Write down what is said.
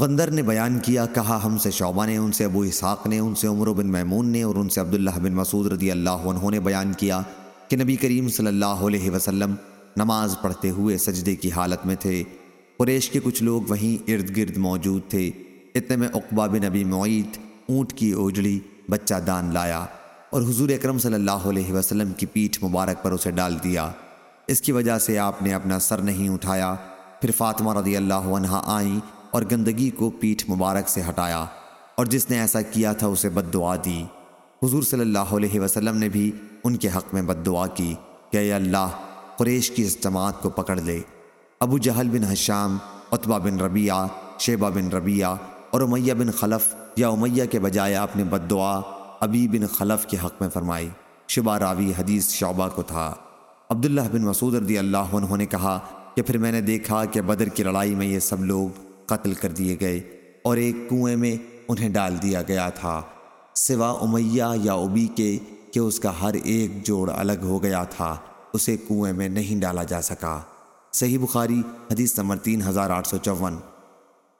غندر نے بیان کیا، کہا، ہم سے شعبہ نے، ان سے ابو اسحاق نے، ان سے عمر بن میمون نے اور ان سے عبداللہ بن مسعود رضی اللہ عنہ نے بیان کیا کہ نبی کریم صلی اللہ علیہ وسلم نماز پڑھتے ہوئے سجدے کی حالت میں تھے۔ قریش کے کچھ لوگ وہیں ارد گرد موجود تھے۔ اتنے میں اقبا بن نبی معیت اونٹ کی اوجڑی بچہ دان لایا اور حضور اکرم صلی اللہ علیہ وسلم کی پیٹھ مبارک پر اسے ڈال دیا۔ اس کی وجہ سے آپ نے اپنا سر نہیں اٹھایا۔ پھر فاطمہ رضی اللہ عنہ آئیں اور گندگی کو پیٹھ مبارک سے ہٹایا اور جس نے ایسا کیا تھا اسے بد دعا دی۔ حضور صلی اللہ علیہ وسلم نے بھی ان کے حق میں بد دعا کی کہ اے اللہ، قریش کی اس جماعت کو پکڑ لے۔ ابو جہل بن حشام عطبہ بن ربیہ شیبہ بن ربیہ اور امیہ بن خلف یا امیہ کے بجائے آپ نے بد دعا ابی بن خلف کے حق میں فرمائی۔ شبہ راوی حدیث شعبہ کو تھا۔ عبداللہ بن مسعود رضی اللہ عنہ نے کہا کہ پھر میں نے دیکھا کہ بدر کی لڑائی میں یہ سب لوگ قتل کر دیے گئے اور ایک کنویں میں انہیں ڈال دیا گیا تھا۔ سوا امیہ یا ابی کے کہ اس کا ہر ایک جوڑ الگ ہو گیا تھا، اسے کنویں میں نہیں ڈالا جا سکا۔ صحیح بخاری، حدیث نمبر تین ہزار آٹھ سو چون۔